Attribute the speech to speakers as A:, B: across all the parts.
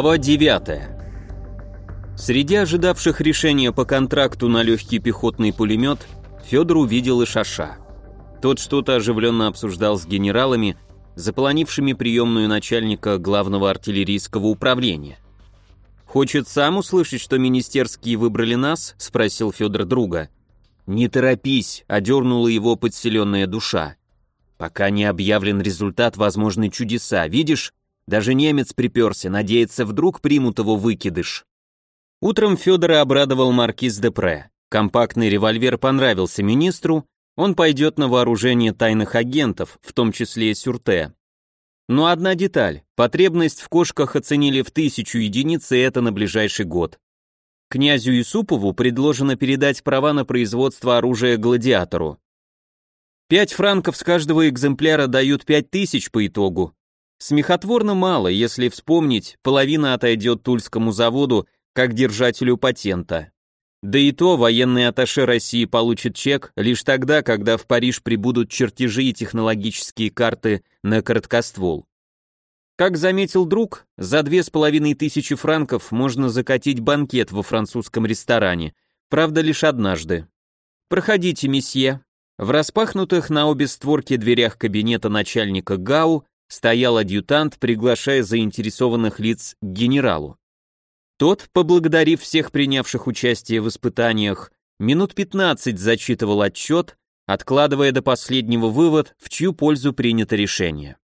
A: Глава 9. Среди ожидавших решения по контракту на легкий пехотный пулемет Федор увидел и Шаша. Тот что-то оживленно обсуждал с генералами, заполонившими приемную начальника главного артиллерийского управления. «Хочет сам услышать, что министерские выбрали нас?» — спросил Федор друга. «Не торопись», — одернула его подселенная душа. «Пока не объявлен результат, возможны чудеса. Видишь, даже немец приперся, надеется, вдруг примут его выкидыш. Утром Федора обрадовал маркиз Депре. Компактный револьвер понравился министру, он пойдет на вооружение тайных агентов, в том числе и Сюрте. Но одна деталь. Потребность в кошках оценили в тысячу единиц, и это на ближайший год. Князю Юсупову предложено передать права на производство оружия гладиатору. Пять франков с каждого экземпляра дают пять тысяч по итогу, Смехотворно мало, если вспомнить, половина отойдет Тульскому заводу как держателю патента. Да и то военный атташе России получит чек лишь тогда, когда в Париж прибудут чертежи и технологические карты на короткоствол. Как заметил друг, за две с половиной тысячи франков можно закатить банкет во французском ресторане, правда лишь однажды. Проходите, месье. В распахнутых на обе створки дверях кабинета начальника ГАУ стоял адъютант, приглашая заинтересованных лиц к генералу. Тот, поблагодарив всех принявших участие в испытаниях, минут 15 зачитывал отчет, откладывая до последнего вывод, в чью пользу принято решение.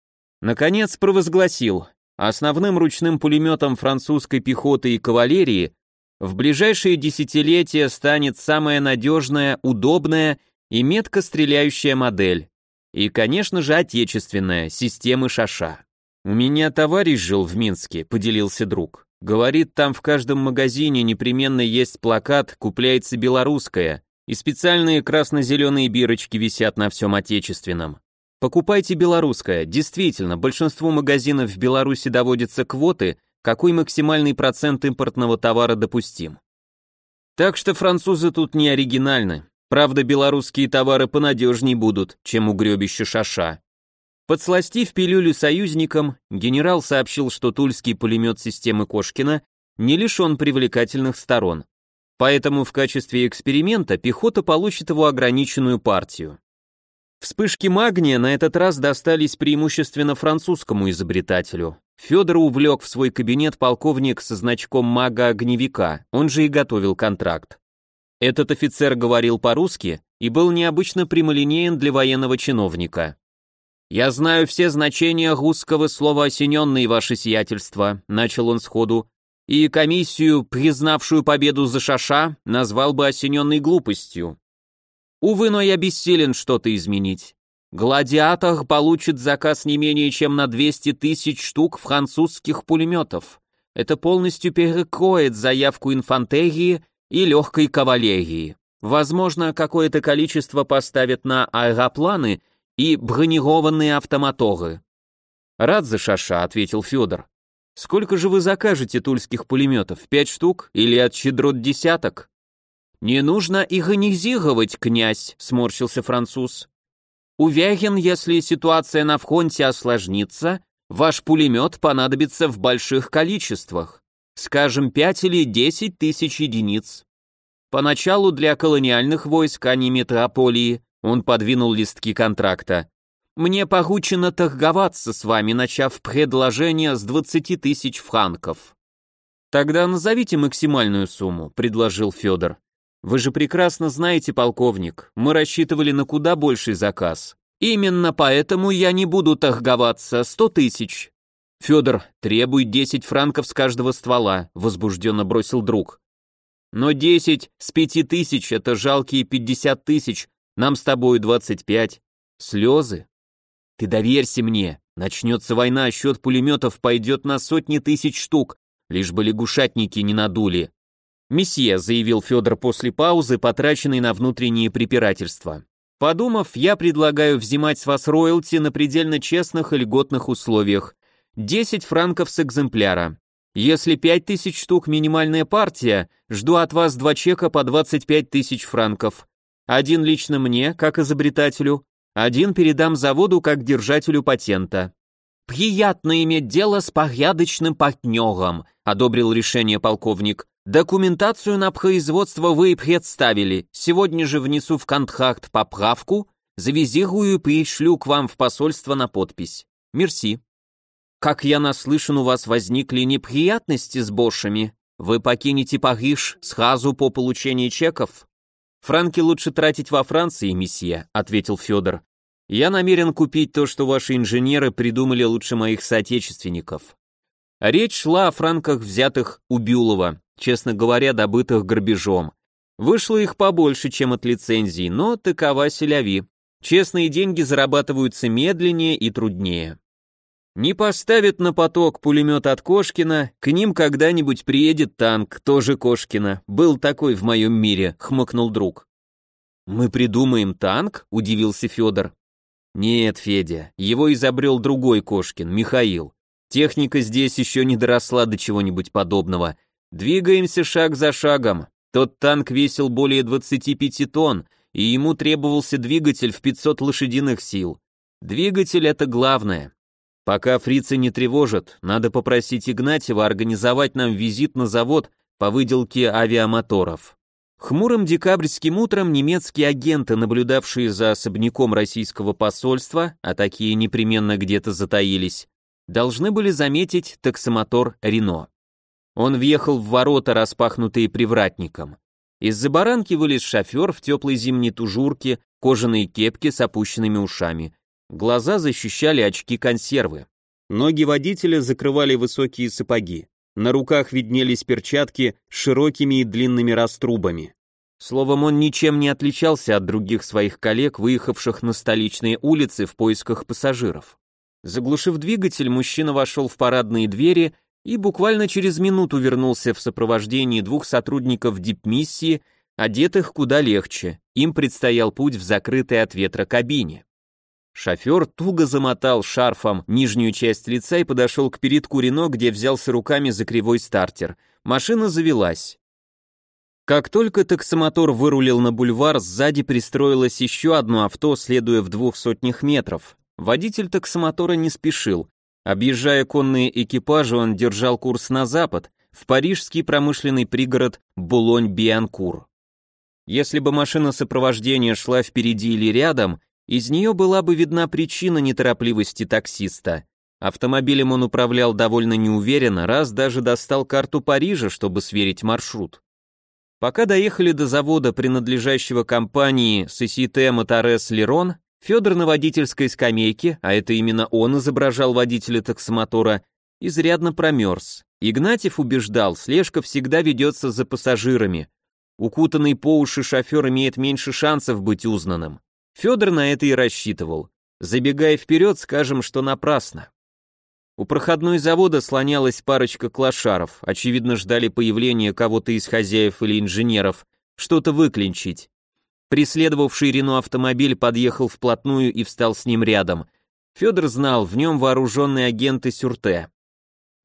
A: Наконец провозгласил, основным ручным пулеметом французской пехоты и кавалерии в ближайшие десятилетия станет самая надежная, удобная и метко стреляющая модель и, конечно же, отечественная, системы Шаша. «У меня товарищ жил в Минске», — поделился друг. «Говорит, там в каждом магазине непременно есть плакат «Купляется белорусская», и специальные красно-зеленые бирочки висят на всем отечественном. Покупайте белорусское. Действительно, большинству магазинов в Беларуси доводятся квоты, какой максимальный процент импортного товара допустим. Так что французы тут не оригинальны. Правда, белорусские товары понадежней будут, чем угребище шаша. Подсластив пилюлю союзникам, генерал сообщил, что тульский пулемет системы Кошкина не лишен привлекательных сторон. Поэтому в качестве эксперимента пехота получит его ограниченную партию. Вспышки магния на этот раз достались преимущественно французскому изобретателю. Федор увлек в свой кабинет полковник со значком мага-огневика, он же и готовил контракт. Этот офицер говорил по-русски и был необычно прямолинеен для военного чиновника. «Я знаю все значения русского слова «осененный, ваше сиятельство», — начал он сходу, и комиссию, признавшую победу за Шаша, назвал бы осененной глупостью. Увы, но я бессилен что-то изменить. Гладиатор получит заказ не менее чем на 200 тысяч штук французских пулеметов. Это полностью перекроет заявку инфантерии и легкой кавалерии. Возможно, какое-то количество поставят на аэропланы и бронированные автомоторы. Рад за шаша, ответил Федор. Сколько же вы закажете тульских пулеметов? Пять штук или от щедрот десяток? Не нужно игонизировать, князь, сморщился француз. Уверен, если ситуация на фронте осложнится, ваш пулемет понадобится в больших количествах. Скажем, 5 или 10 тысяч единиц. Поначалу для колониальных войск, а не метрополии, он подвинул листки контракта. Мне поручено торговаться с вами, начав предложение с 20 тысяч франков. Тогда назовите максимальную сумму, предложил Федор. Вы же прекрасно знаете, полковник, мы рассчитывали на куда больший заказ. Именно поэтому я не буду торговаться, 100 тысяч. «Федор, требуй десять франков с каждого ствола», — возбужденно бросил друг. «Но десять с пяти тысяч — это жалкие пятьдесят тысяч, нам с тобой двадцать пять. Слезы? Ты доверься мне, начнется война, счет пулеметов пойдет на сотни тысяч штук, лишь бы лягушатники не надули». «Месье», — заявил Федор после паузы, потраченной на внутренние препирательства. «Подумав, я предлагаю взимать с вас роялти на предельно честных и льготных условиях, 10 франков с экземпляра. Если 5000 штук минимальная партия, жду от вас два чека по 25 тысяч франков. Один лично мне, как изобретателю, один передам заводу как держателю патента. «Приятно иметь дело с порядочным партнером», — одобрил решение полковник. «Документацию на производство вы представили. Сегодня же внесу в контракт поправку, завизирую и пришлю к вам в посольство на подпись. Мерси». «Как я наслышан, у вас возникли неприятности с Бошами. Вы покинете Париж сразу по получении чеков?» «Франки лучше тратить во Франции, месье», — ответил Федор. «Я намерен купить то, что ваши инженеры придумали лучше моих соотечественников». Речь шла о франках, взятых у Бюлова, честно говоря, добытых грабежом. Вышло их побольше, чем от лицензий, но такова селяви. Честные деньги зарабатываются медленнее и труднее. Не поставят на поток пулемет от Кошкина, к ним когда-нибудь приедет танк, тоже Кошкина. Был такой в моем мире, хмыкнул друг. Мы придумаем танк? Удивился Федор. Нет, Федя, его изобрел другой Кошкин, Михаил. Техника здесь еще не доросла до чего-нибудь подобного. Двигаемся шаг за шагом. Тот танк весил более 25 тонн, и ему требовался двигатель в 500 лошадиных сил. Двигатель — это главное. Пока фрицы не тревожат, надо попросить Игнатьева организовать нам визит на завод по выделке авиамоторов. Хмурым декабрьским утром немецкие агенты, наблюдавшие за особняком российского посольства, а такие непременно где-то затаились, должны были заметить таксомотор «Рено». Он въехал в ворота, распахнутые привратником. Из-за баранки вылез шофер в теплой зимней тужурке, кожаные кепки с опущенными ушами. Глаза защищали очки-консервы. Ноги водителя закрывали высокие сапоги. На руках виднелись перчатки с широкими и длинными раструбами. Словом, он ничем не отличался от других своих коллег, выехавших на столичные улицы в поисках пассажиров. Заглушив двигатель, мужчина вошел в парадные двери и буквально через минуту вернулся в сопровождении двух сотрудников дипмиссии, одетых куда легче. Им предстоял путь в закрытой от ветра кабине. Шофер туго замотал шарфом нижнюю часть лица и подошел к передку Рено, где взялся руками за кривой стартер. Машина завелась. Как только таксомотор вырулил на бульвар, сзади пристроилось еще одно авто, следуя в двух сотнях метров. Водитель таксомотора не спешил. Объезжая конные экипажи, он держал курс на запад, в парижский промышленный пригород Булонь-Бианкур. Если бы машина сопровождения шла впереди или рядом, из нее была бы видна причина неторопливости таксиста. Автомобилем он управлял довольно неуверенно, раз даже достал карту Парижа, чтобы сверить маршрут. Пока доехали до завода, принадлежащего компании Societe Motores Leron, Федор на водительской скамейке, а это именно он изображал водителя таксомотора, изрядно промерз. Игнатьев убеждал, слежка всегда ведется за пассажирами. Укутанный по уши шофер имеет меньше шансов быть узнанным. Федор на это и рассчитывал. Забегая вперед, скажем, что напрасно. У проходной завода слонялась парочка клошаров, очевидно ждали появления кого-то из хозяев или инженеров, что-то выклинчить. Преследовавший Рено автомобиль подъехал вплотную и встал с ним рядом. Федор знал, в нем вооруженные агенты Сюрте.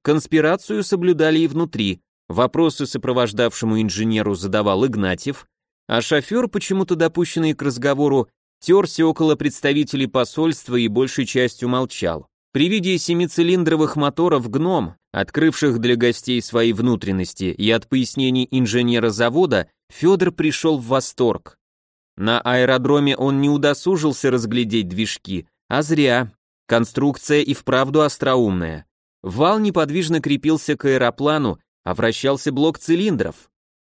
A: Конспирацию соблюдали и внутри. Вопросы сопровождавшему инженеру задавал Игнатьев, а шофер, почему-то допущенный к разговору, терся около представителей посольства и большей частью молчал. При виде семицилиндровых моторов «Гном», открывших для гостей свои внутренности, и от пояснений инженера завода, Федор пришел в восторг. На аэродроме он не удосужился разглядеть движки, а зря. Конструкция и вправду остроумная. Вал неподвижно крепился к аэроплану, а вращался блок цилиндров.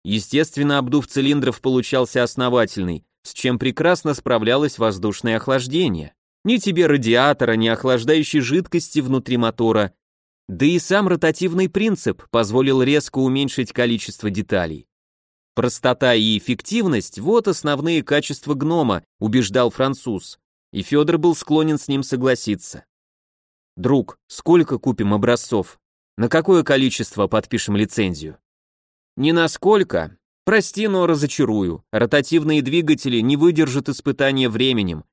A: Естественно, обдув цилиндров получался основательный, с чем прекрасно справлялось воздушное охлаждение. Ни тебе радиатора, ни охлаждающей жидкости внутри мотора, да и сам ротативный принцип позволил резко уменьшить количество деталей. Простота и эффективность – вот основные качества гнома, убеждал француз, и Федор был склонен с ним согласиться. «Друг, сколько купим образцов? На какое количество подпишем лицензию?» «Не на сколько, Прости, но разочарую. Ротативные двигатели не выдержат испытания временем.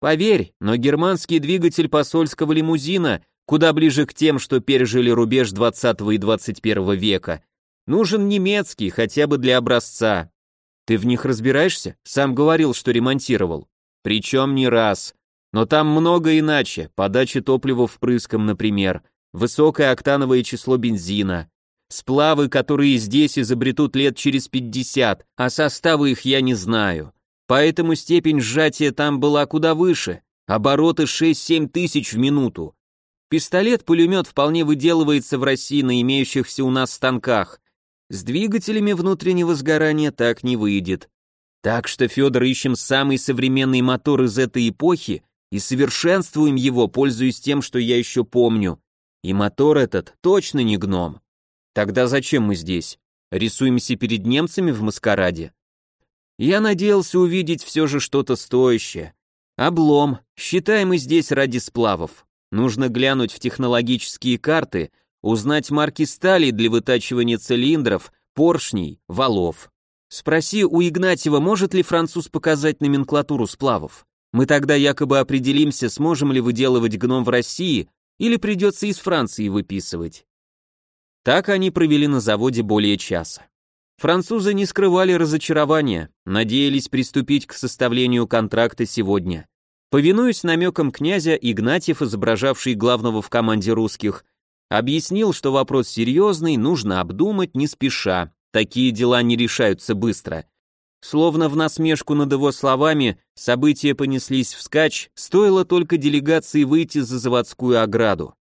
A: Поверь, но германский двигатель посольского лимузина куда ближе к тем, что пережили рубеж 20 и 21 века. Нужен немецкий, хотя бы для образца. Ты в них разбираешься? Сам говорил, что ремонтировал. Причем не раз. Но там много иначе, подача топлива впрыском, например, высокое октановое число бензина, сплавы, которые здесь изобретут лет через 50, а составы их я не знаю. Поэтому степень сжатия там была куда выше, обороты 6-7 тысяч в минуту. Пистолет-пулемет вполне выделывается в России на имеющихся у нас станках. С двигателями внутреннего сгорания так не выйдет. Так что, Федор, ищем самый современный мотор из этой эпохи и совершенствуем его, пользуясь тем, что я еще помню. И мотор этот точно не гном. Тогда зачем мы здесь? Рисуемся перед немцами в маскараде? Я надеялся увидеть все же что-то стоящее. Облом. Считаем мы здесь ради сплавов. Нужно глянуть в технологические карты, узнать марки стали для вытачивания цилиндров, поршней, валов. Спроси у Игнатьева, может ли француз показать номенклатуру сплавов. Мы тогда якобы определимся, сможем ли выделывать гном в России или придется из Франции выписывать. Так они провели на заводе более часа. Французы не скрывали разочарования, надеялись приступить к составлению контракта сегодня. Повинуясь намекам князя, Игнатьев, изображавший главного в команде русских, объяснил, что вопрос серьезный, нужно обдумать не спеша, такие дела не решаются быстро. Словно в насмешку над его словами, события понеслись вскачь, стоило только делегации выйти за заводскую ограду.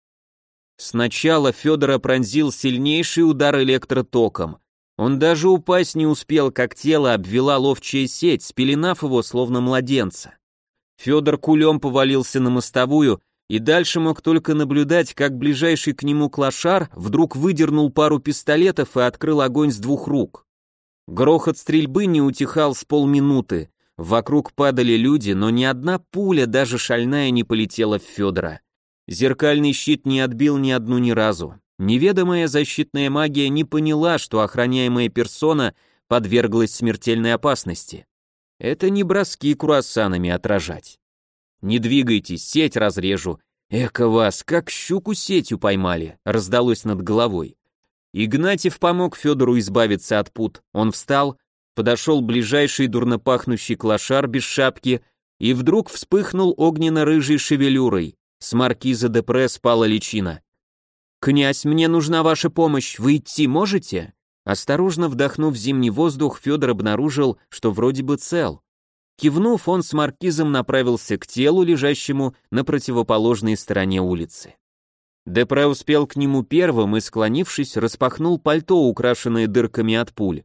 A: Сначала Федора пронзил сильнейший удар электротоком. Он даже упасть не успел, как тело обвела ловчая сеть, спеленав его, словно младенца. Федор кулем повалился на мостовую и дальше мог только наблюдать, как ближайший к нему клошар вдруг выдернул пару пистолетов и открыл огонь с двух рук. Грохот стрельбы не утихал с полминуты. Вокруг падали люди, но ни одна пуля, даже шальная, не полетела в Федора. Зеркальный щит не отбил ни одну ни разу. Неведомая защитная магия не поняла, что охраняемая персона подверглась смертельной опасности. Это не броски круассанами отражать. «Не двигайтесь, сеть разрежу». «Эка вас, как щуку сетью поймали», раздалось над головой. Игнатьев помог Федору избавиться от пут. Он встал, подошел ближайший дурнопахнущий клошар без шапки и вдруг вспыхнул огненно-рыжей шевелюрой. С маркиза Депре спала личина. «Князь, мне нужна ваша помощь, вы идти можете?» Осторожно вдохнув зимний воздух, Федор обнаружил, что вроде бы цел. Кивнув, он с маркизом направился к телу, лежащему на противоположной стороне улицы. Депре успел к нему первым и, склонившись, распахнул пальто, украшенное дырками от пуль.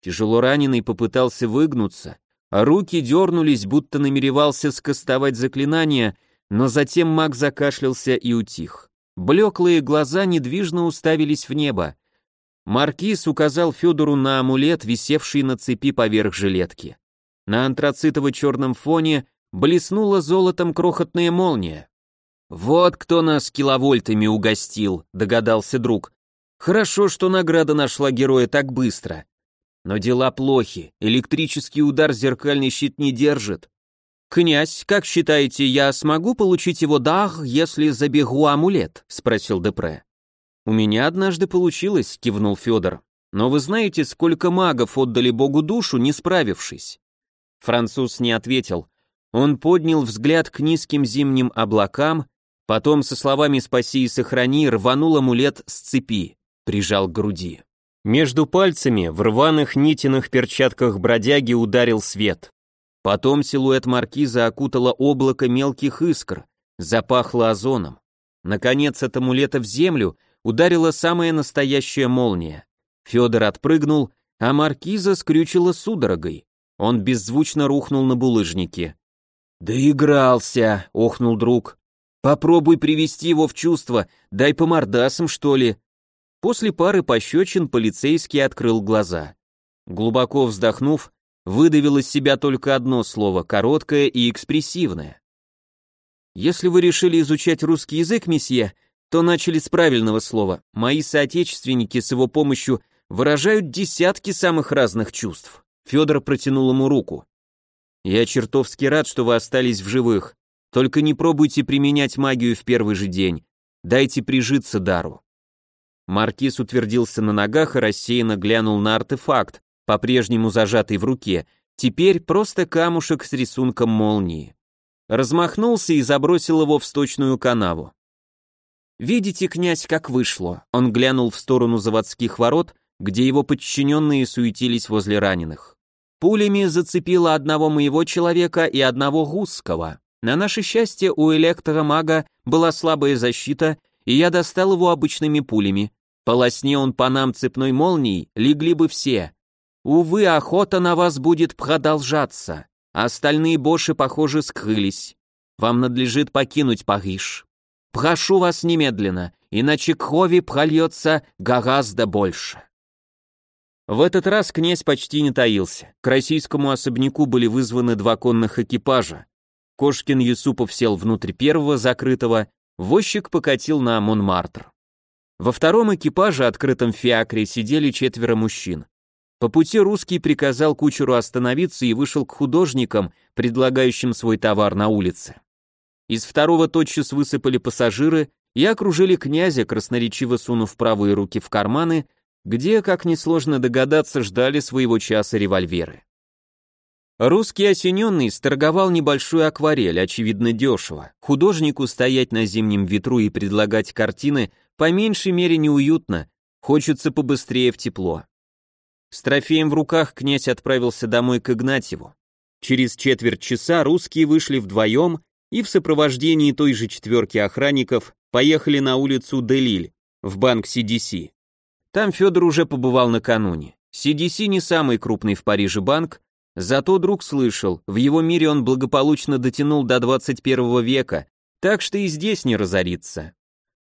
A: Тяжело раненый попытался выгнуться, а руки дернулись, будто намеревался скостовать заклинание, но затем маг закашлялся и утих. Блеклые глаза недвижно уставились в небо. Маркиз указал Федору на амулет, висевший на цепи поверх жилетки. На антрацитово-черном фоне блеснула золотом крохотная молния. «Вот кто нас киловольтами угостил», — догадался друг. «Хорошо, что награда нашла героя так быстро. Но дела плохи, электрический удар зеркальный щит не держит. «Князь, как считаете, я смогу получить его дар, если забегу амулет?» — спросил Депре. «У меня однажды получилось», — кивнул Федор. «Но вы знаете, сколько магов отдали Богу душу, не справившись?» Француз не ответил. Он поднял взгляд к низким зимним облакам, потом со словами «спаси и сохрани» рванул амулет с цепи, прижал к груди. Между пальцами в рваных нитиных перчатках бродяги ударил свет. Потом силуэт маркиза окутало облако мелких искр, запахло озоном. Наконец от амулета в землю ударила самая настоящая молния. Федор отпрыгнул, а маркиза скрючила судорогой. Он беззвучно рухнул на булыжнике. «Доигрался!» — охнул друг. «Попробуй привести его в чувство, дай по мордасам, что ли». После пары пощечин полицейский открыл глаза. Глубоко вздохнув, выдавил из себя только одно слово, короткое и экспрессивное. Если вы решили изучать русский язык, месье, то начали с правильного слова. Мои соотечественники с его помощью выражают десятки самых разных чувств. Федор протянул ему руку. Я чертовски рад, что вы остались в живых. Только не пробуйте применять магию в первый же день. Дайте прижиться дару. Маркиз утвердился на ногах и рассеянно глянул на артефакт, по-прежнему зажатый в руке, теперь просто камушек с рисунком молнии. размахнулся и забросил его в сточную канаву. «Видите, князь, как вышло?» Он глянул в сторону заводских ворот, где его подчиненные суетились возле раненых. «Пулями зацепило одного моего человека и одного гусского. На наше счастье, у электромага была слабая защита, и я достал его обычными пулями. Полосне он по нам цепной молнией, легли бы все. Увы, охота на вас будет продолжаться. Остальные боши, похоже, скрылись. Вам надлежит покинуть Париж. Прошу вас немедленно, иначе крови прольется гораздо больше. В этот раз князь почти не таился. К российскому особняку были вызваны два конных экипажа. Кошкин Юсупов сел внутрь первого закрытого, возчик покатил на Монмартр. Во втором экипаже, открытом фиакре, сидели четверо мужчин. По пути русский приказал кучеру остановиться и вышел к художникам, предлагающим свой товар на улице. Из второго тотчас высыпали пассажиры и окружили князя, красноречиво сунув правые руки в карманы, где, как несложно догадаться, ждали своего часа револьверы. Русский осененный сторговал небольшую акварель, очевидно дешево. Художнику стоять на зимнем ветру и предлагать картины по меньшей мере неуютно, хочется побыстрее в тепло. С трофеем в руках князь отправился домой к Игнатьеву. Через четверть часа русские вышли вдвоем и в сопровождении той же четверки охранников поехали на улицу Делиль, в банк CDC. Там Федор уже побывал накануне. CDC не самый крупный в Париже банк, Зато друг слышал, в его мире он благополучно дотянул до 21 века, так что и здесь не разорится.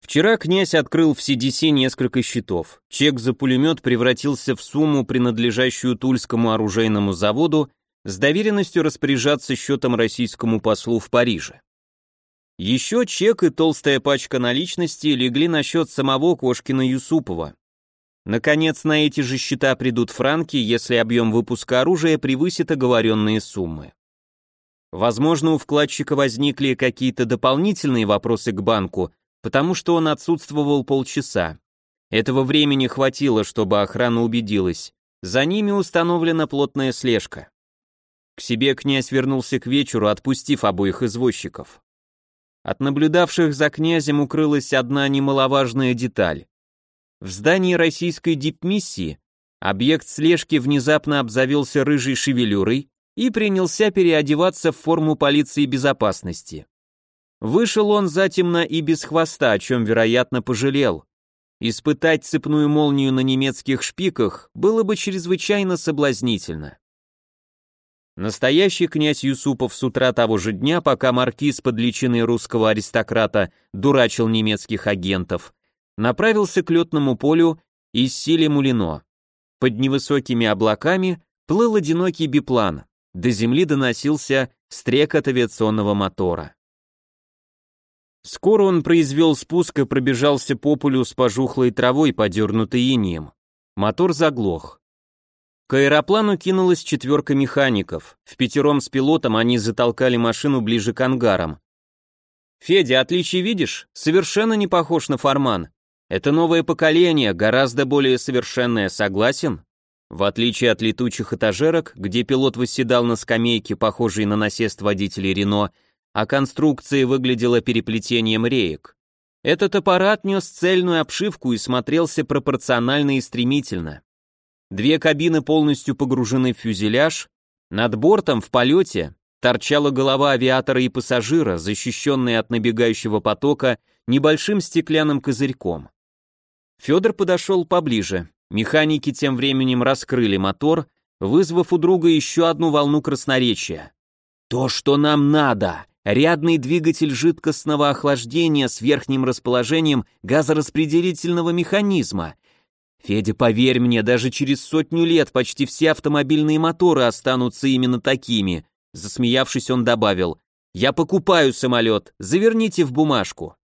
A: Вчера князь открыл в CDC несколько счетов. Чек за пулемет превратился в сумму, принадлежащую Тульскому оружейному заводу, с доверенностью распоряжаться счетом российскому послу в Париже. Еще чек и толстая пачка наличности легли на счет самого Кошкина Юсупова. Наконец, на эти же счета придут франки, если объем выпуска оружия превысит оговоренные суммы. Возможно, у вкладчика возникли какие-то дополнительные вопросы к банку, потому что он отсутствовал полчаса. Этого времени хватило, чтобы охрана убедилась. За ними установлена плотная слежка. К себе князь вернулся к вечеру, отпустив обоих извозчиков. От наблюдавших за князем укрылась одна немаловажная деталь. В здании российской дипмиссии объект слежки внезапно обзавелся рыжей шевелюрой и принялся переодеваться в форму полиции безопасности. Вышел он затемно и без хвоста, о чем, вероятно, пожалел. Испытать цепную молнию на немецких шпиках было бы чрезвычайно соблазнительно. Настоящий князь Юсупов с утра того же дня, пока маркиз под личиной русского аристократа дурачил немецких агентов, направился к летному полю из сили Мулино. Под невысокими облаками плыл одинокий биплан, до земли доносился стрекот авиационного мотора. Скоро он произвел спуск и пробежался по полю с пожухлой травой, подернутой инеем. Мотор заглох. К аэроплану кинулась четверка механиков. В пятером с пилотом они затолкали машину ближе к ангарам. «Федя, отличие видишь? Совершенно не похож на Форман. Это новое поколение, гораздо более совершенное, согласен? В отличие от летучих этажерок, где пилот восседал на скамейке, похожей на насест водителей Рено, а конструкция выглядела переплетением реек. Этот аппарат нес цельную обшивку и смотрелся пропорционально и стремительно. Две кабины полностью погружены в фюзеляж, над бортом в полете торчала голова авиатора и пассажира, защищенная от набегающего потока небольшим стеклянным козырьком. Федор подошел поближе. Механики тем временем раскрыли мотор, вызвав у друга еще одну волну красноречия. «То, что нам надо! Рядный двигатель жидкостного охлаждения с верхним расположением газораспределительного механизма. Федя, поверь мне, даже через сотню лет почти все автомобильные моторы останутся именно такими». Засмеявшись, он добавил, «Я покупаю самолет, заверните в бумажку».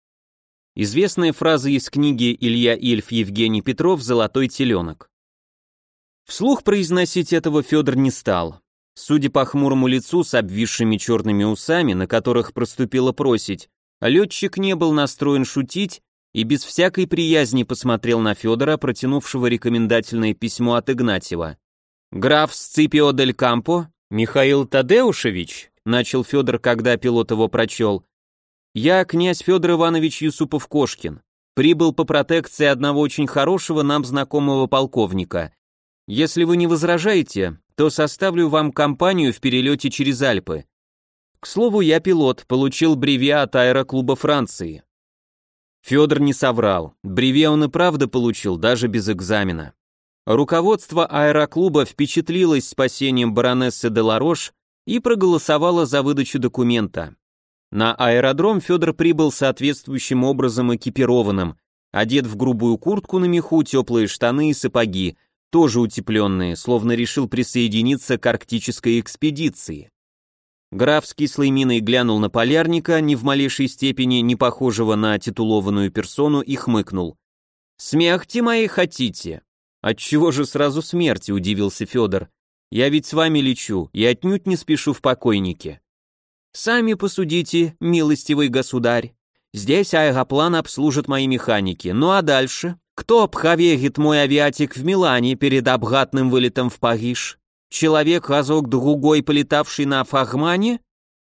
A: Известная фраза из книги Илья Ильф Евгений Петров «Золотой теленок». Вслух произносить этого Федор не стал. Судя по хмурому лицу с обвисшими черными усами, на которых проступила просить, летчик не был настроен шутить и без всякой приязни посмотрел на Федора, протянувшего рекомендательное письмо от Игнатьева. «Граф Сципио дель Кампо, Михаил Тадеушевич, начал Федор, когда пилот его прочел. «Я князь Федор Иванович Юсупов-Кошкин. Прибыл по протекции одного очень хорошего нам знакомого полковника. Если вы не возражаете, то составлю вам компанию в перелете через Альпы. К слову, я пилот, получил бреве от аэроклуба Франции. Федор не соврал. Бреве он и правда получил, даже без экзамена. Руководство аэроклуба впечатлилось спасением баронессы де Ларош и проголосовало за выдачу документа. На аэродром Федор прибыл соответствующим образом экипированным, одет в грубую куртку на меху, теплые штаны и сапоги, тоже утепленные, словно решил присоединиться к арктической экспедиции. Граф с кислой миной глянул на полярника, ни в малейшей степени не похожего на титулованную персону, и хмыкнул. «Смехти мои хотите?» «Отчего же сразу смерти?» – удивился Федор. «Я ведь с вами лечу и отнюдь не спешу в покойнике». «Сами посудите, милостивый государь. Здесь аэроплан обслужат мои механики. Ну а дальше? Кто обхавегит мой авиатик в Милане перед обгатным вылетом в Париж? Человек разок другой, полетавший на фагмане?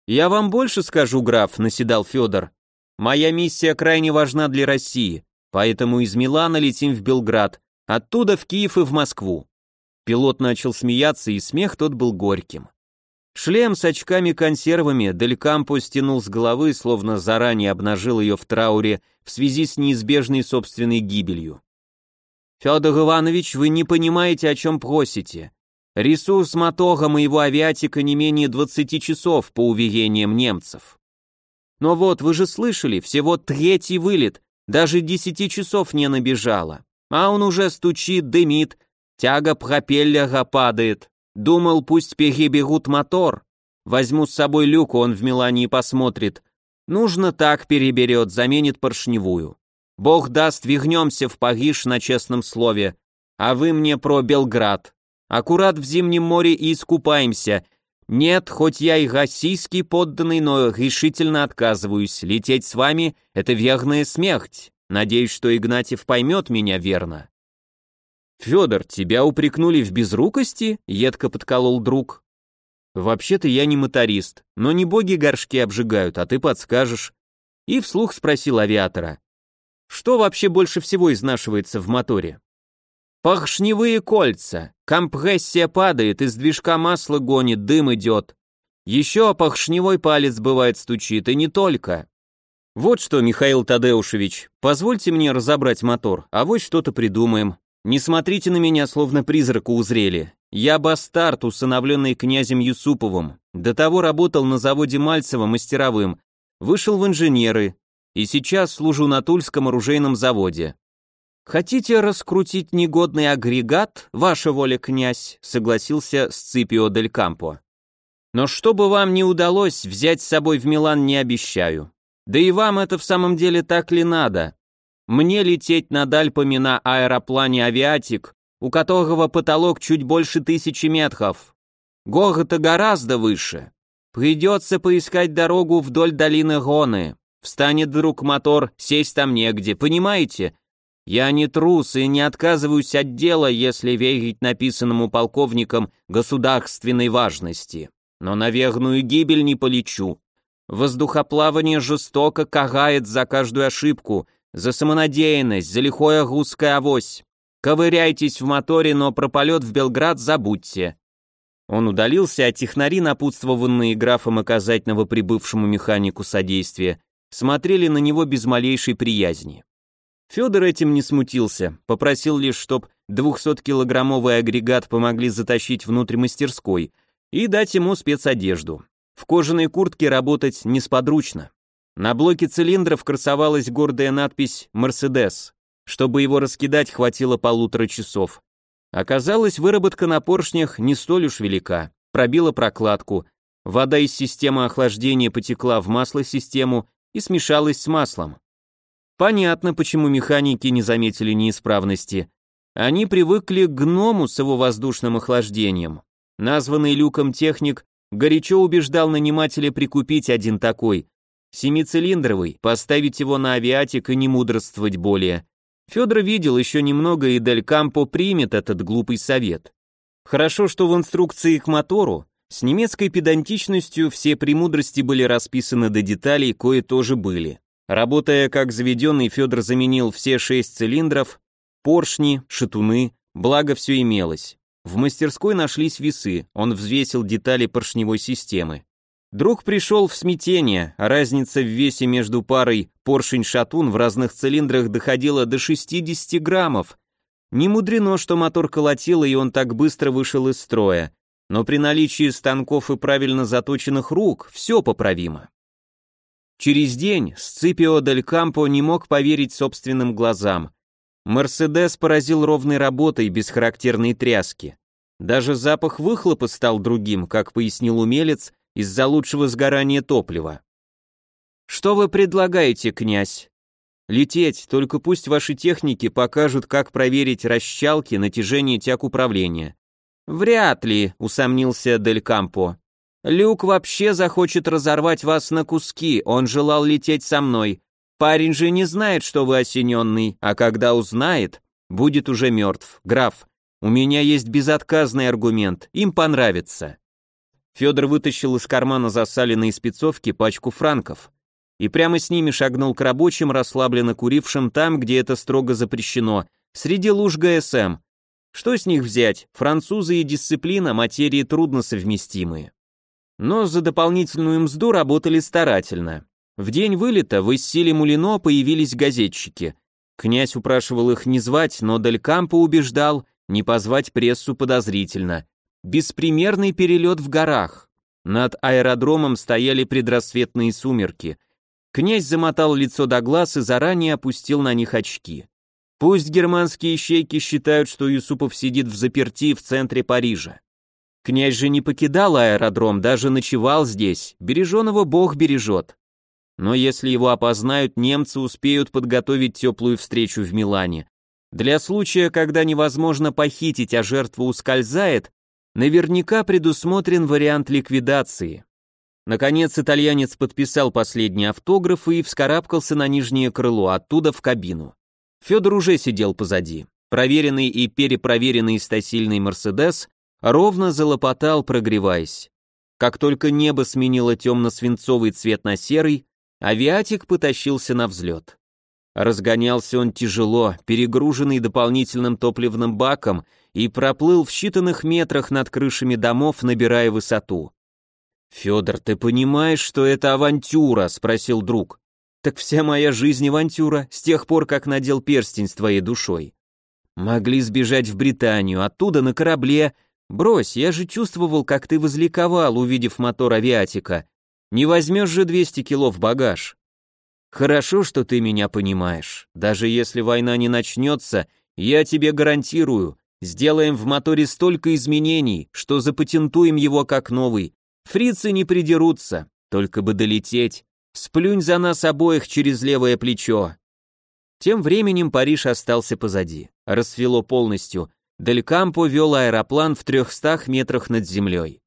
A: Я вам больше скажу, граф, наседал Федор. Моя миссия крайне важна для России, поэтому из Милана летим в Белград, оттуда в Киев и в Москву. Пилот начал смеяться, и смех тот был горьким. Шлем с очками-консервами Дель Кампо стянул с головы, словно заранее обнажил ее в трауре в связи с неизбежной собственной гибелью. «Федор Иванович, вы не понимаете, о чем просите. Ресурс мотога моего авиатика не менее 20 часов по уверениям немцев. Но вот, вы же слышали, всего третий вылет, даже 10 часов не набежало. А он уже стучит, дымит, тяга пропеллера падает. Думал, пусть переберут мотор. Возьму с собой люку, он в Милане посмотрит. Нужно так переберет, заменит поршневую. Бог даст, вернемся в Париж на честном слове. А вы мне про Белград. Аккурат в зимнем море и искупаемся. Нет, хоть я и российский подданный, но решительно отказываюсь. Лететь с вами — это верная смерть. Надеюсь, что Игнатьев поймет меня верно. Федор, тебя упрекнули в безрукости? Едко подколол друг. Вообще-то я не моторист, но не боги горшки обжигают, а ты подскажешь. И вслух спросил авиатора. Что вообще больше всего изнашивается в моторе? Поршневые кольца. Компрессия падает, из движка масло гонит, дым идет. Еще поршневой палец бывает стучит, и не только. Вот что, Михаил Тадеушевич, позвольте мне разобрать мотор, а вот что-то придумаем. Не смотрите на меня, словно призрака узрели. Я бастард, усыновленный князем Юсуповым. До того работал на заводе Мальцева мастеровым, вышел в инженеры, и сейчас служу на Тульском оружейном заводе. «Хотите раскрутить негодный агрегат, ваша воля, князь?» — согласился Сципио дель Кампо. «Но чтобы вам не удалось, взять с собой в Милан не обещаю. Да и вам это в самом деле так ли надо? Мне лететь над Альпами на аэроплане «Авиатик», у которого потолок чуть больше тысячи метров. Город-то гораздо выше. Придется поискать дорогу вдоль долины Гоны. Встанет вдруг мотор, сесть там негде, понимаете? Я не трус и не отказываюсь от дела, если верить написанному полковником государственной важности. Но на верную гибель не полечу. Воздухоплавание жестоко карает за каждую ошибку, за самонадеянность, за лихое русское авось. Ковыряйтесь в моторе, но про полет в Белград забудьте. Он удалился, а технари, напутствованные графом оказать новоприбывшему механику содействие, смотрели на него без малейшей приязни. Федор этим не смутился, попросил лишь, чтоб 200-килограммовый агрегат помогли затащить внутрь мастерской и дать ему спецодежду. В кожаной куртке работать несподручно. На блоке цилиндров красовалась гордая надпись «Мерседес». Чтобы его раскидать, хватило полутора часов. Оказалось, выработка на поршнях не столь уж велика. Пробила прокладку. Вода из системы охлаждения потекла в маслосистему и смешалась с маслом. Понятно, почему механики не заметили неисправности. Они привыкли к гному с его воздушным охлаждением. Названный люком техник горячо убеждал нанимателя прикупить один такой, семицилиндровый, поставить его на авиатик и не мудрствовать более. Федор видел еще немного, и Дель Кампо примет этот глупый совет. Хорошо, что в инструкции к мотору С немецкой педантичностью все премудрости были расписаны до деталей, кое тоже были. Работая как заведенный, Федор заменил все шесть цилиндров, поршни, шатуны, благо все имелось. В мастерской нашлись весы, он взвесил детали поршневой системы. Друг пришел в смятение, а разница в весе между парой поршень-шатун в разных цилиндрах доходила до 60 граммов. Не мудрено, что мотор колотило, и он так быстро вышел из строя. Но при наличии станков и правильно заточенных рук все поправимо. Через день Сципио Дель Кампо не мог поверить собственным глазам. Мерседес поразил ровной работой без характерной тряски. Даже запах выхлопа стал другим, как пояснил умелец, из-за лучшего сгорания топлива. «Что вы предлагаете, князь?» «Лететь, только пусть ваши техники покажут, как проверить расчалки, натяжение тяг управления». «Вряд ли», — усомнился Дель Кампо. Люк вообще захочет разорвать вас на куски, он желал лететь со мной. Парень же не знает, что вы осененный, а когда узнает, будет уже мертв. Граф, у меня есть безотказный аргумент, им понравится». Федор вытащил из кармана засаленной спецовки пачку франков и прямо с ними шагнул к рабочим, расслабленно курившим там, где это строго запрещено, среди луж ГСМ. Что с них взять? Французы и дисциплина – материи трудно совместимые но за дополнительную мзду работали старательно. В день вылета в Иссиле Мулино появились газетчики. Князь упрашивал их не звать, но Дель Кампо убеждал не позвать прессу подозрительно. Беспримерный перелет в горах. Над аэродромом стояли предрассветные сумерки. Князь замотал лицо до глаз и заранее опустил на них очки. Пусть германские щейки считают, что Юсупов сидит в заперти в центре Парижа. Князь же не покидал аэродром, даже ночевал здесь, береженого Бог бережет. Но если его опознают, немцы успеют подготовить теплую встречу в Милане. Для случая, когда невозможно похитить, а жертва ускользает, наверняка предусмотрен вариант ликвидации. Наконец итальянец подписал последний автограф и вскарабкался на нижнее крыло, оттуда в кабину. Федор уже сидел позади. Проверенный и перепроверенный стасильный «Мерседес» ровно залопотал, прогреваясь. Как только небо сменило темно-свинцовый цвет на серый, авиатик потащился на взлет. Разгонялся он тяжело, перегруженный дополнительным топливным баком, и проплыл в считанных метрах над крышами домов, набирая высоту. «Федор, ты понимаешь, что это авантюра?» — спросил друг. «Так вся моя жизнь авантюра, с тех пор, как надел перстень с твоей душой. Могли сбежать в Британию, оттуда на корабле, «Брось, я же чувствовал, как ты возликовал, увидев мотор авиатика. Не возьмешь же 200 кило в багаж». «Хорошо, что ты меня понимаешь. Даже если война не начнется, я тебе гарантирую, сделаем в моторе столько изменений, что запатентуем его как новый. Фрицы не придерутся, только бы долететь. Сплюнь за нас обоих через левое плечо». Тем временем Париж остался позади. Расцвело полностью, Дель Кампо вел аэроплан в 300 метрах над землей.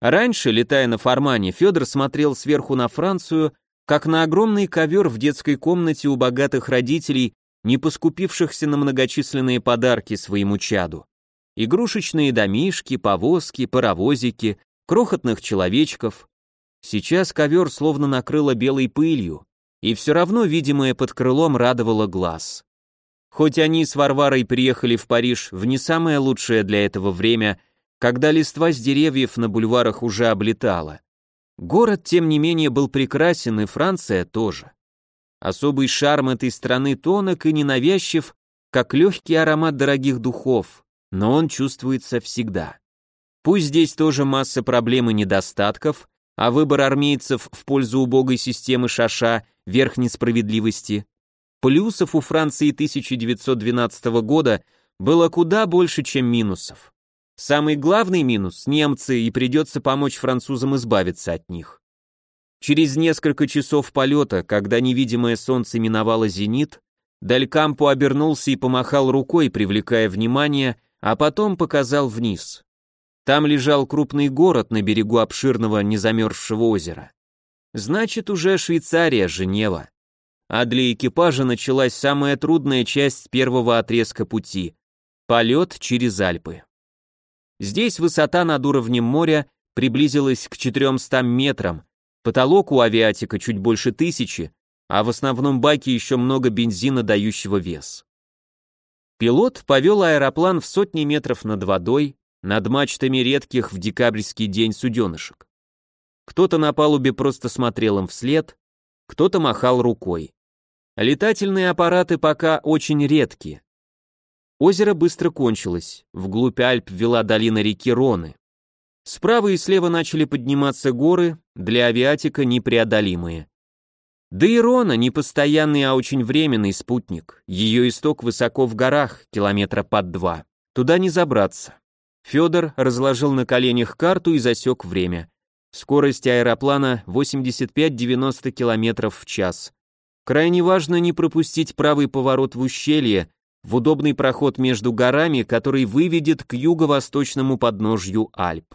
A: Раньше, летая на Формане, Федор смотрел сверху на Францию, как на огромный ковер в детской комнате у богатых родителей, не поскупившихся на многочисленные подарки своему чаду. Игрушечные домишки, повозки, паровозики, крохотных человечков. Сейчас ковер словно накрыло белой пылью, и все равно видимое под крылом радовало глаз. Хоть они с Варварой приехали в Париж в не самое лучшее для этого время, когда листва с деревьев на бульварах уже облетала. Город, тем не менее, был прекрасен, и Франция тоже. Особый шарм этой страны тонок и ненавязчив, как легкий аромат дорогих духов, но он чувствуется всегда. Пусть здесь тоже масса проблем и недостатков, а выбор армейцев в пользу убогой системы шаша – верх несправедливости, Плюсов у Франции 1912 года было куда больше, чем минусов. Самый главный минус – немцы, и придется помочь французам избавиться от них. Через несколько часов полета, когда невидимое солнце миновало зенит, Далькампо обернулся и помахал рукой, привлекая внимание, а потом показал вниз. Там лежал крупный город на берегу обширного незамерзшего озера. Значит, уже Швейцария, Женева а для экипажа началась самая трудная часть первого отрезка пути – полет через Альпы. Здесь высота над уровнем моря приблизилась к 400 метрам, потолок у авиатика чуть больше тысячи, а в основном баке еще много бензина, дающего вес. Пилот повел аэроплан в сотни метров над водой, над мачтами редких в декабрьский день суденышек. Кто-то на палубе просто смотрел им вслед, кто-то махал рукой. Летательные аппараты пока очень редкие. Озеро быстро кончилось, вглубь Альп вела долина реки Роны. Справа и слева начали подниматься горы, для авиатика непреодолимые. Да и Рона не постоянный, а очень временный спутник. Ее исток высоко в горах, километра под два. Туда не забраться. Федор разложил на коленях карту и засек время. Скорость аэроплана 85-90 км в час. Крайне важно не пропустить правый поворот в ущелье, в удобный проход между горами, который выведет к юго-восточному подножью Альп.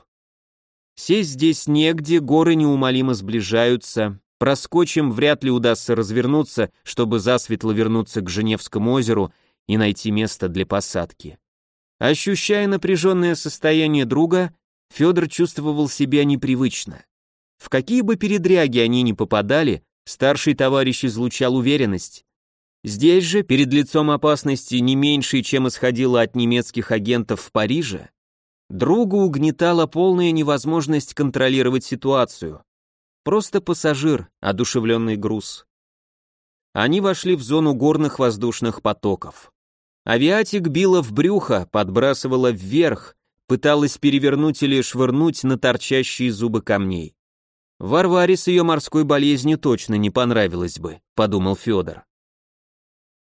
A: Сесть здесь негде, горы неумолимо сближаются, проскочим вряд ли удастся развернуться, чтобы засветло вернуться к Женевскому озеру и найти место для посадки. Ощущая напряженное состояние друга, Федор чувствовал себя непривычно. В какие бы передряги они ни попадали, Старший товарищ излучал уверенность. Здесь же, перед лицом опасности не меньшей, чем исходило от немецких агентов в Париже, другу угнетала полная невозможность контролировать ситуацию. Просто пассажир, одушевленный груз. Они вошли в зону горных воздушных потоков. Авиатик била в брюхо, подбрасывала вверх, пыталась перевернуть или швырнуть на торчащие зубы камней. Варваре с ее морской болезнью точно не понравилось бы, подумал Федор.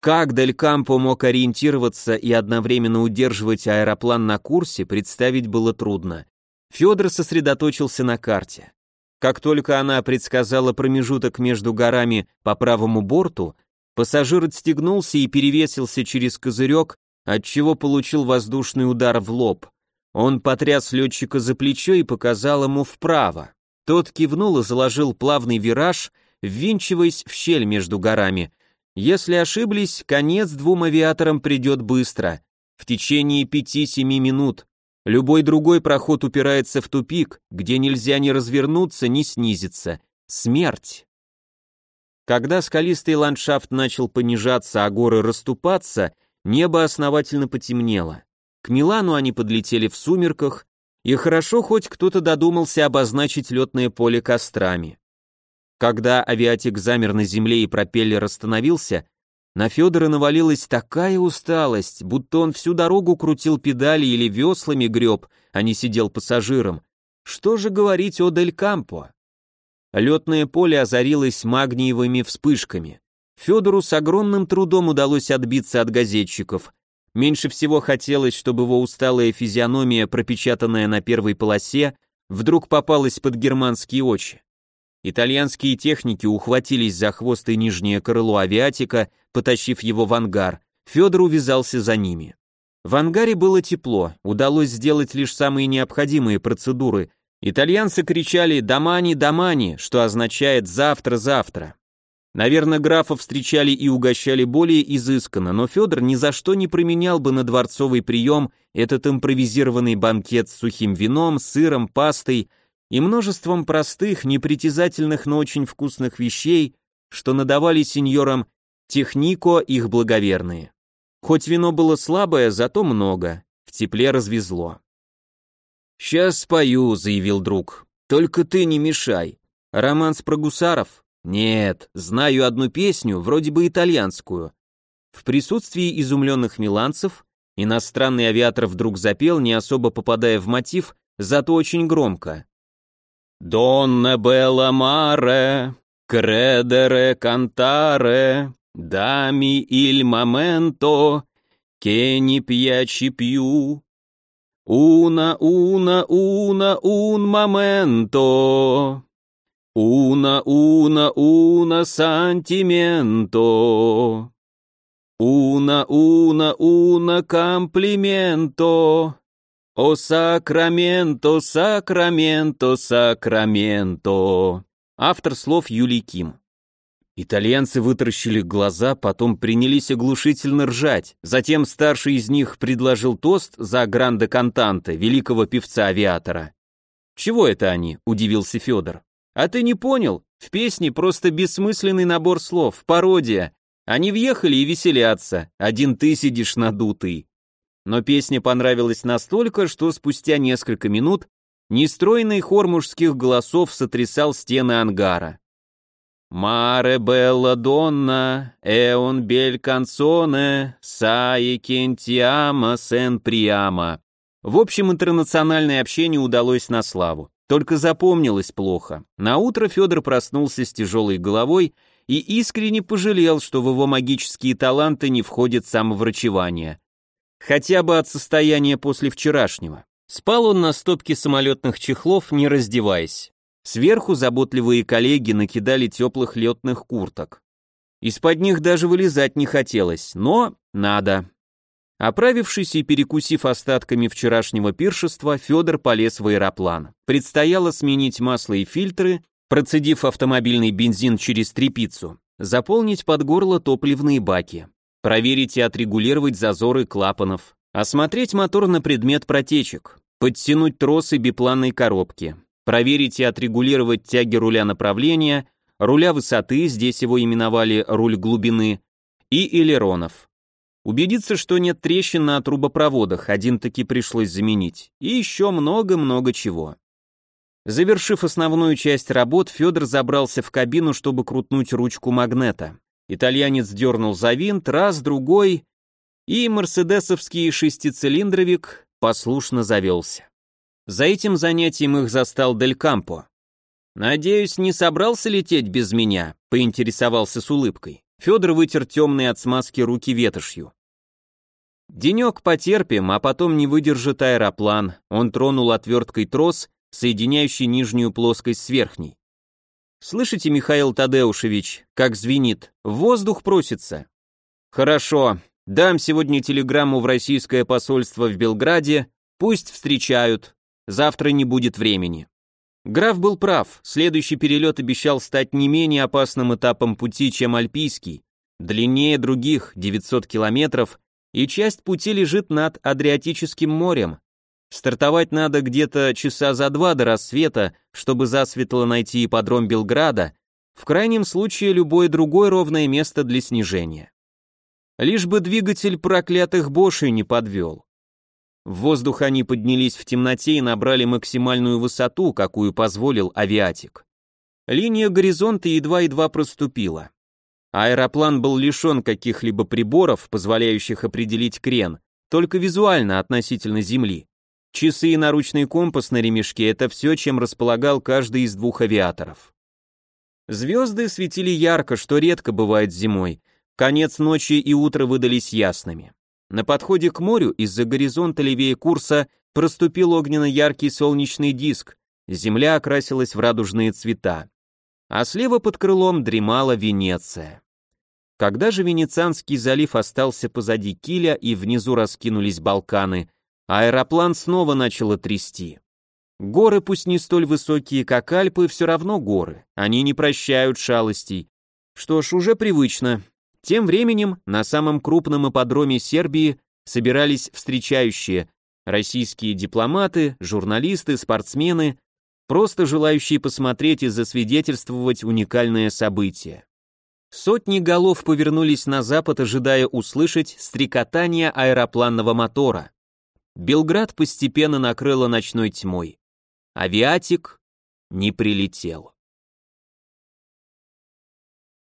A: Как Дель Кампо мог ориентироваться и одновременно удерживать аэроплан на курсе, представить было трудно. Федор сосредоточился на карте. Как только она предсказала промежуток между горами по правому борту, пассажир отстегнулся и перевесился через козырек, отчего получил воздушный удар в лоб. Он потряс летчика за плечо и показал ему вправо. Тот кивнул и заложил плавный вираж, ввинчиваясь в щель между горами. Если ошиблись, конец двум авиаторам придет быстро, в течение пяти-семи минут. Любой другой проход упирается в тупик, где нельзя ни развернуться, ни снизиться. Смерть. Когда скалистый ландшафт начал понижаться, а горы расступаться, небо основательно потемнело. К Милану они подлетели в сумерках, и хорошо хоть кто-то додумался обозначить летное поле кострами. Когда авиатик замер на земле и пропеллер остановился, на Федора навалилась такая усталость, будто он всю дорогу крутил педали или веслами греб, а не сидел пассажиром. Что же говорить о Дель Кампо? Летное поле озарилось магниевыми вспышками. Федору с огромным трудом удалось отбиться от газетчиков, Меньше всего хотелось, чтобы его усталая физиономия, пропечатанная на первой полосе, вдруг попалась под германские очи. Итальянские техники ухватились за хвост и нижнее крыло авиатика, потащив его в ангар. Федор увязался за ними. В ангаре было тепло, удалось сделать лишь самые необходимые процедуры. Итальянцы кричали «Домани, домани», что означает «завтра, завтра». Наверное, графа встречали и угощали более изысканно, но Федор ни за что не променял бы на дворцовый прием этот импровизированный банкет с сухим вином, сыром, пастой и множеством простых, непритязательных, но очень вкусных вещей, что надавали сеньорам технико их благоверные. Хоть вино было слабое, зато много, в тепле развезло. «Сейчас спою», — заявил друг, — «только ты не мешай. Романс про гусаров?» Нет, знаю одну песню, вроде бы итальянскую. В присутствии изумленных миланцев иностранный авиатор вдруг запел, не особо попадая в мотив, зато очень громко. «Донна белла маре, кредере кантаре, дами иль моменто, не piaci più, una, una, una, un momento». Уна, уна, уна, сантименто. Уна, уна, уна, комплименто. О сакраменто, сакраменто, сакраменто. Автор слов Юлий Ким. Итальянцы вытаращили глаза, потом принялись оглушительно ржать. Затем старший из них предложил тост за Гранде Кантанте, великого певца-авиатора. «Чего это они?» – удивился Федор. «А ты не понял? В песне просто бессмысленный набор слов, пародия. Они въехали и веселятся, один ты сидишь надутый». Но песня понравилась настолько, что спустя несколько минут нестройный хор мужских голосов сотрясал стены ангара. «Маре белла донна, эон бель канцоне, саи кентиама сен приама». В общем, интернациональное общение удалось на славу. Только запомнилось плохо. На утро Федор проснулся с тяжелой головой и искренне пожалел, что в его магические таланты не входит самоврачевание. Хотя бы от состояния после вчерашнего. Спал он на стопке самолетных чехлов, не раздеваясь. Сверху заботливые коллеги накидали теплых летных курток. Из-под них даже вылезать не хотелось, но надо. Оправившись и перекусив остатками вчерашнего пиршества, Федор полез в аэроплан. Предстояло сменить масло и фильтры, процедив автомобильный бензин через трепицу, заполнить под горло топливные баки, проверить и отрегулировать зазоры клапанов, осмотреть мотор на предмет протечек, подтянуть тросы бипланной коробки, проверить и отрегулировать тяги руля направления, руля высоты, здесь его именовали руль глубины, и элеронов. Убедиться, что нет трещин на трубопроводах, один таки пришлось заменить. И еще много-много чего. Завершив основную часть работ, Федор забрался в кабину, чтобы крутнуть ручку магнета. Итальянец дернул за винт, раз, другой, и мерседесовский шестицилиндровик послушно завелся. За этим занятием их застал Дель Кампо. «Надеюсь, не собрался лететь без меня?» — поинтересовался с улыбкой. Федор вытер темные от смазки руки ветошью. Денек потерпим, а потом не выдержит аэроплан. Он тронул отверткой трос, соединяющий нижнюю плоскость с верхней. Слышите, Михаил Тадеушевич, как звенит? Воздух просится. Хорошо, дам сегодня телеграмму в российское посольство в Белграде, пусть встречают. Завтра не будет времени. Граф был прав, следующий перелет обещал стать не менее опасным этапом пути, чем альпийский. Длиннее других, 900 километров, и часть пути лежит над Адриатическим морем. Стартовать надо где-то часа за два до рассвета, чтобы засветло найти ипподром Белграда, в крайнем случае любое другое ровное место для снижения. Лишь бы двигатель проклятых Бошей не подвел. В воздух они поднялись в темноте и набрали максимальную высоту, какую позволил авиатик. Линия горизонта едва-едва проступила. Аэроплан был лишен каких-либо приборов, позволяющих определить крен, только визуально относительно Земли. Часы и наручный компас на ремешке – это все, чем располагал каждый из двух авиаторов. Звезды светили ярко, что редко бывает зимой. Конец ночи и утро выдались ясными. На подходе к морю из-за горизонта левее курса проступил огненно-яркий солнечный диск, земля окрасилась в радужные цвета. А слева под крылом дремала Венеция. Когда же Венецианский залив остался позади киля и внизу раскинулись Балканы, аэроплан снова начало трясти. Горы, пусть не столь высокие, как Альпы, все равно горы, они не прощают шалостей. Что ж, уже привычно. Тем временем на самом крупном ипподроме Сербии собирались встречающие российские дипломаты, журналисты, спортсмены, просто желающие посмотреть и засвидетельствовать уникальное событие. Сотни голов повернулись на запад, ожидая услышать стрекотание аэропланного мотора. Белград постепенно накрыло ночной тьмой. Авиатик не прилетел.